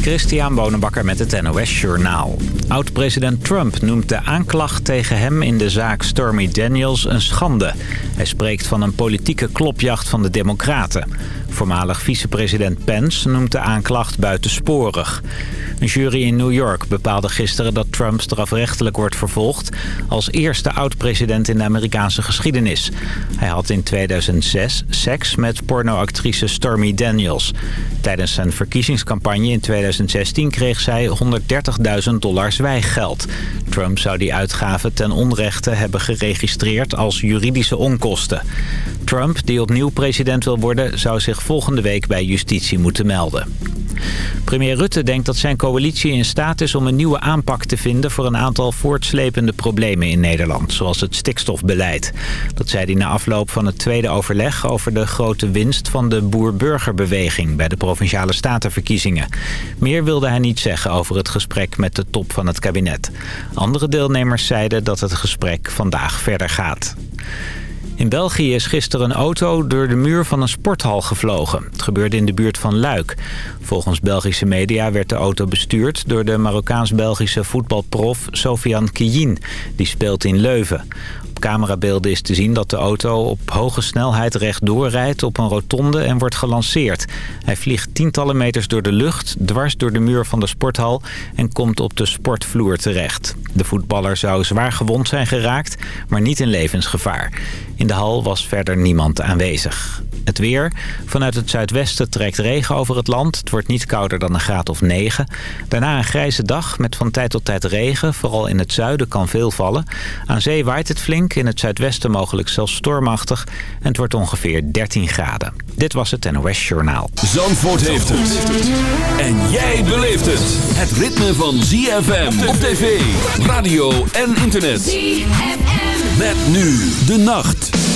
Christian Bonenbakker met het NOS Journaal. Oud-president Trump noemt de aanklacht tegen hem in de zaak Stormy Daniels een schande. Hij spreekt van een politieke klopjacht van de democraten. Voormalig vicepresident Pence noemt de aanklacht buitensporig. Een jury in New York bepaalde gisteren dat Trump strafrechtelijk wordt vervolgd... als eerste oud-president in de Amerikaanse geschiedenis. Hij had in 2006 seks met pornoactrice Stormy Daniels. Tijdens zijn verkiezingscampagne in 2016 kreeg zij 130.000 dollar zwijggeld. Trump zou die uitgaven ten onrechte hebben geregistreerd als juridische onkosten. Trump, die opnieuw president wil worden, zou zich volgende week bij justitie moeten melden. Premier Rutte denkt dat zijn coalitie in staat is om een nieuwe aanpak te vinden... voor een aantal voortslepende problemen in Nederland, zoals het stikstofbeleid. Dat zei hij na afloop van het tweede overleg over de grote winst van de boer-burgerbeweging... bij de Provinciale Statenverkiezingen. Meer wilde hij niet zeggen over het gesprek met de top van het kabinet. Andere deelnemers zeiden dat het gesprek vandaag verder gaat. In België is gisteren een auto door de muur van een sporthal gevlogen. Het gebeurde in de buurt van Luik. Volgens Belgische media werd de auto bestuurd door de Marokkaans-Belgische voetbalprof Sofian Kiyin. Die speelt in Leuven. Camerabeelden is te zien dat de auto op hoge snelheid rechtdoor rijdt op een rotonde en wordt gelanceerd. Hij vliegt tientallen meters door de lucht, dwars door de muur van de sporthal en komt op de sportvloer terecht. De voetballer zou zwaar gewond zijn geraakt, maar niet in levensgevaar. In de hal was verder niemand aanwezig. Het weer. Vanuit het zuidwesten trekt regen over het land. Het wordt niet kouder dan een graad of 9. Daarna een grijze dag met van tijd tot tijd regen. Vooral in het zuiden kan veel vallen. Aan zee waait het flink. In het zuidwesten mogelijk zelfs stormachtig. En het wordt ongeveer 13 graden. Dit was het NOS Journaal. Zandvoort heeft het. En jij beleeft het. Het ritme van ZFM op tv, radio en internet. ZFM. Met nu de nacht.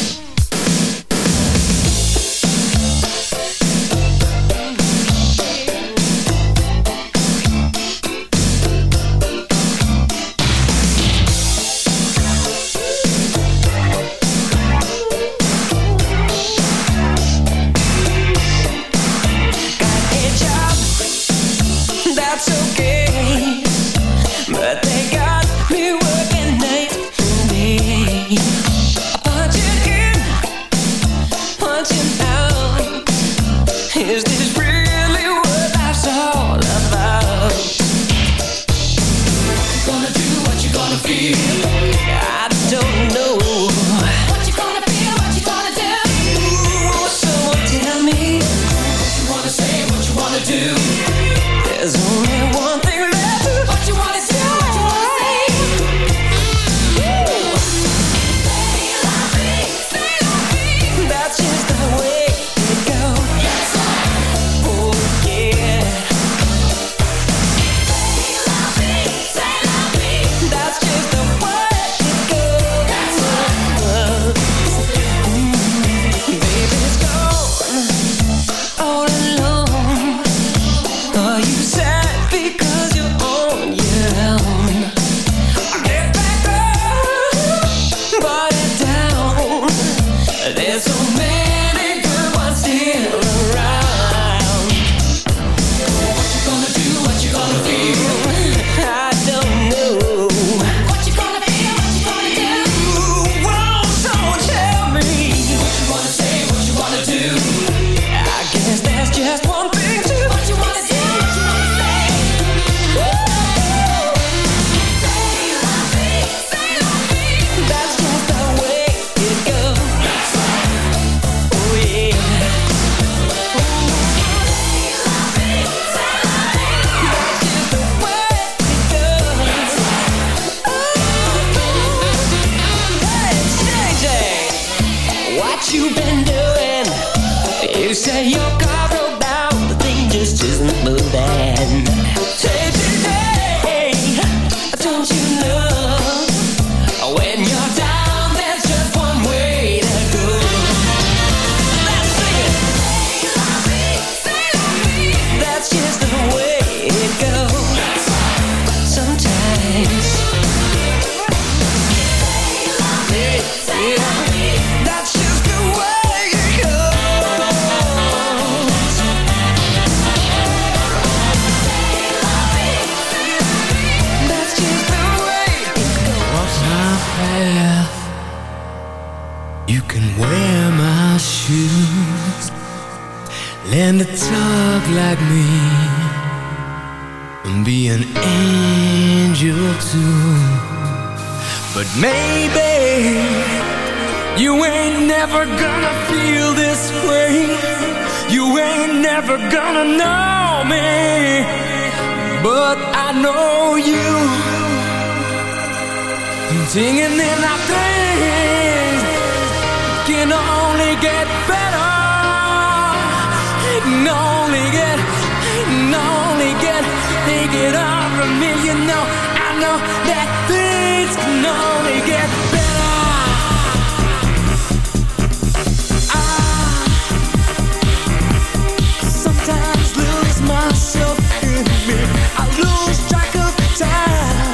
can only get better. It can only get, it can only get, get me. You know, I know that things can only get better. I sometimes lose myself in me. I lose track of time.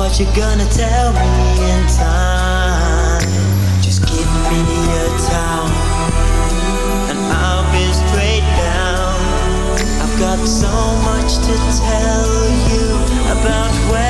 what you're gonna tell me in time. Just give me a town, and I'll be straight down. I've got so much to tell you about where.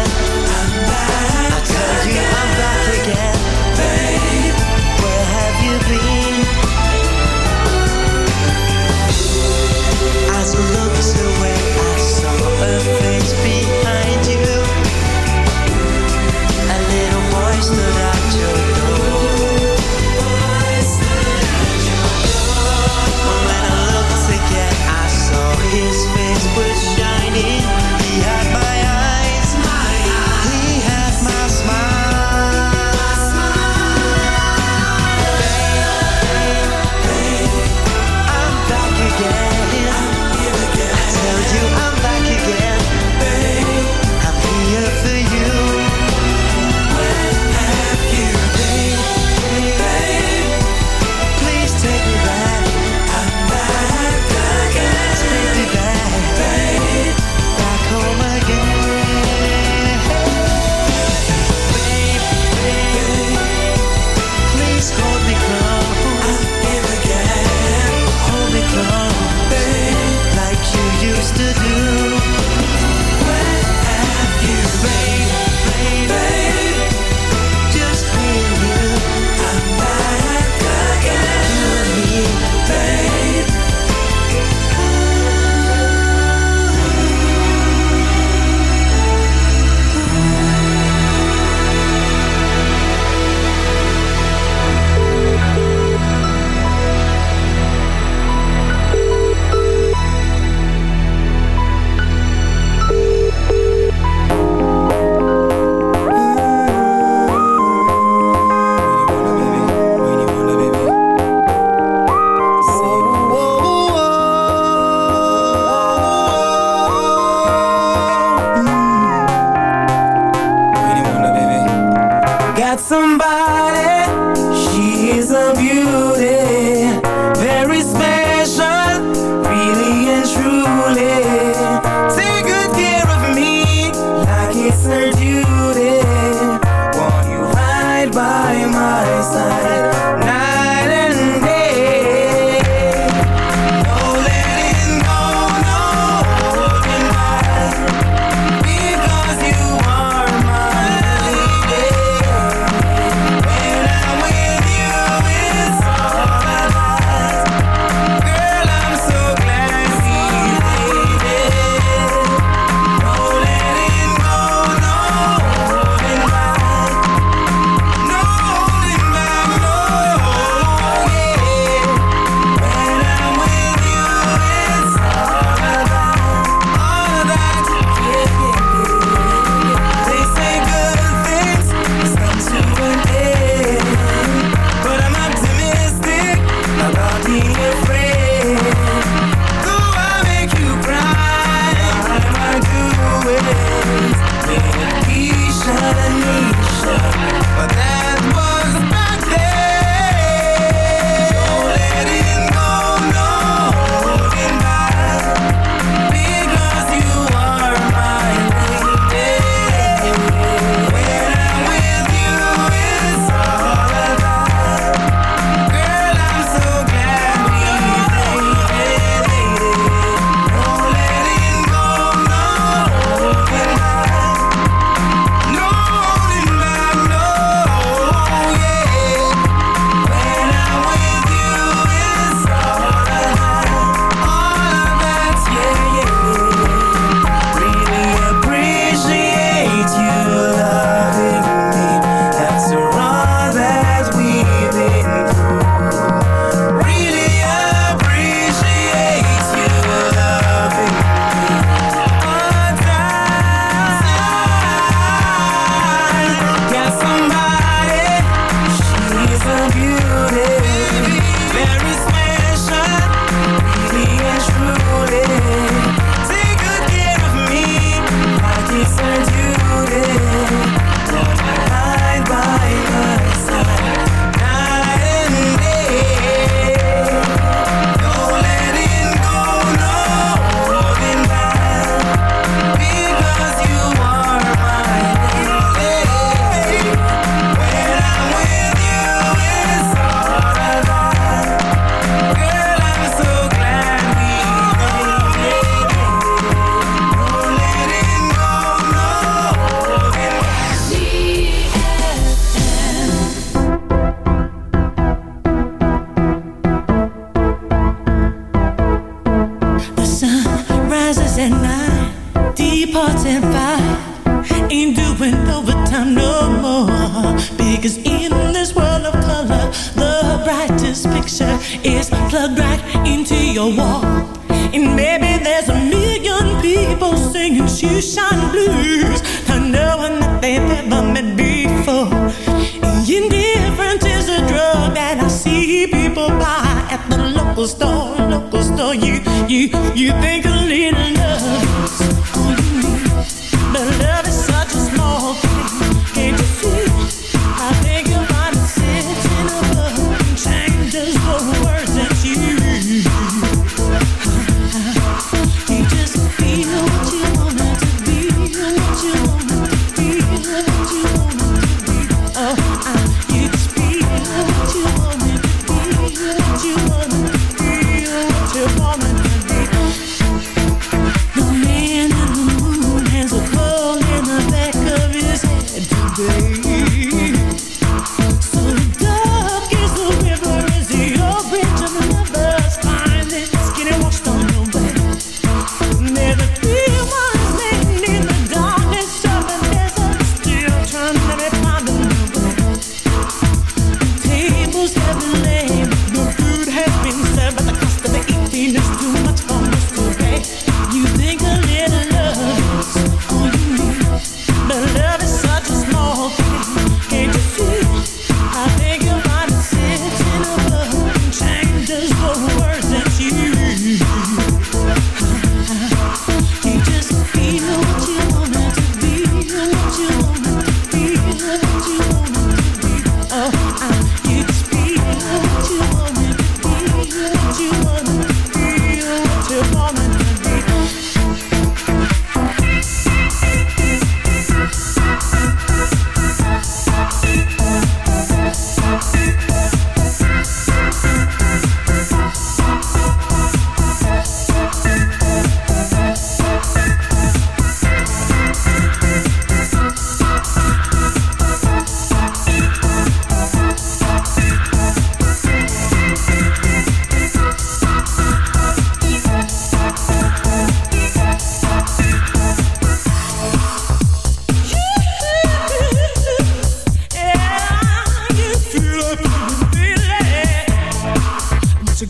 Oh,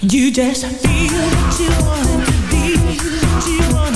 you just feel what you want to be, you want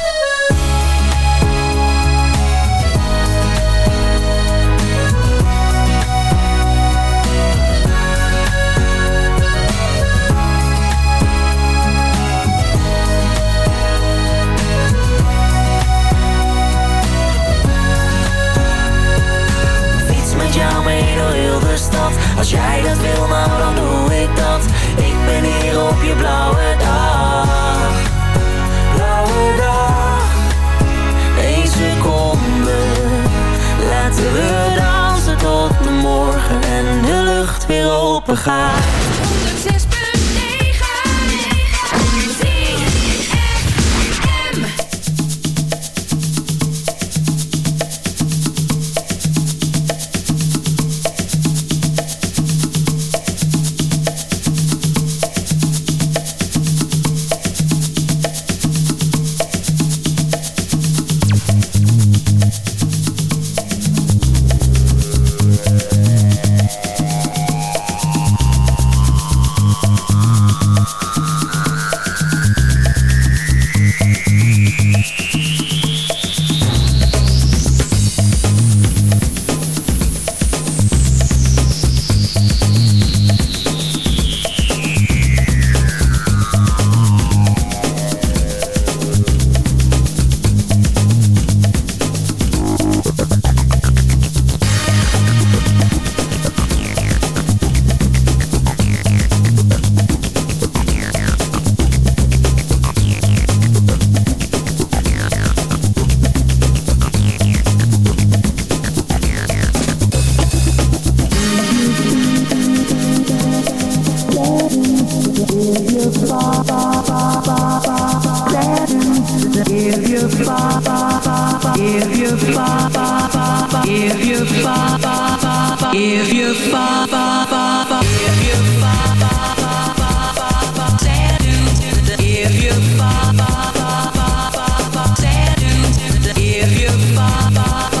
Als jij dat wil, nou dan doe ik dat far, far.